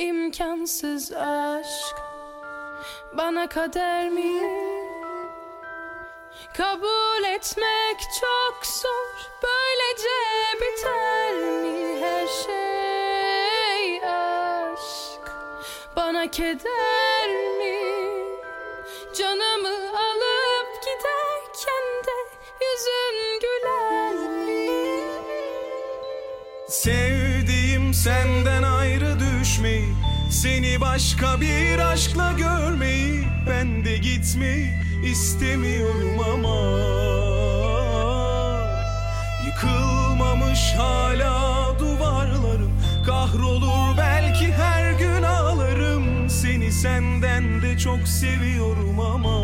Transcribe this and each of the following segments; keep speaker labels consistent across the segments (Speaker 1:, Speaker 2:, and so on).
Speaker 1: İmkansız aşk bana kader mi? Kabul etmek çok zor Böylece biter mi her şey aşk Bana keder mi? Canımı
Speaker 2: Sevdiğim senden ayrı düşmeyi Seni başka bir aşkla görmeyi Ben de gitmeyi istemiyorum ama Yıkılmamış hala duvarlarım Kahrolur belki her gün ağlarım. Seni senden de çok seviyorum ama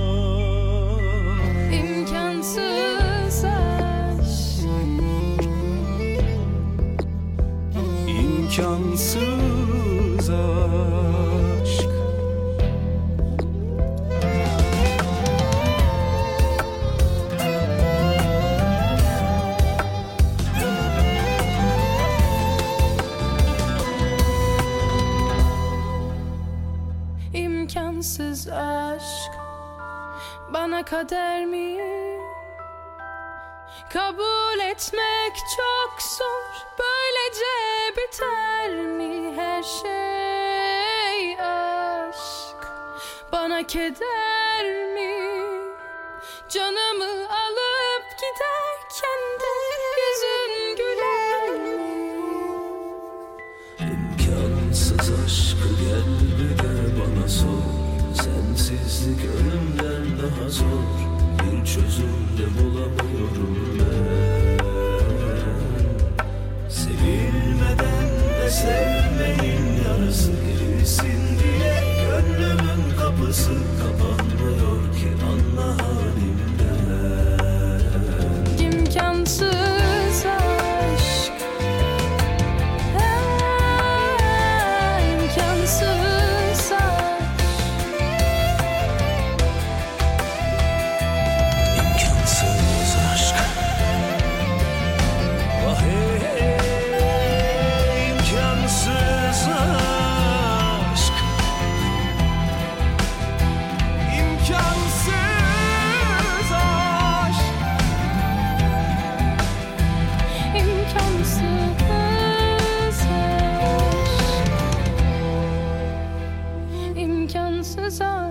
Speaker 1: İmkansız aşk.
Speaker 2: İmkansız aşk
Speaker 1: bana kader mi? Kabul etmek çok zor. Böylece biter şey aşk Bana keder mi? Canımı alıp giderken de yüzün güler mi?
Speaker 3: İmkansız aşkı gel bir de bana sor Sensizlik ölümden daha zor Bir çözüm de bulamıyorum glasses on.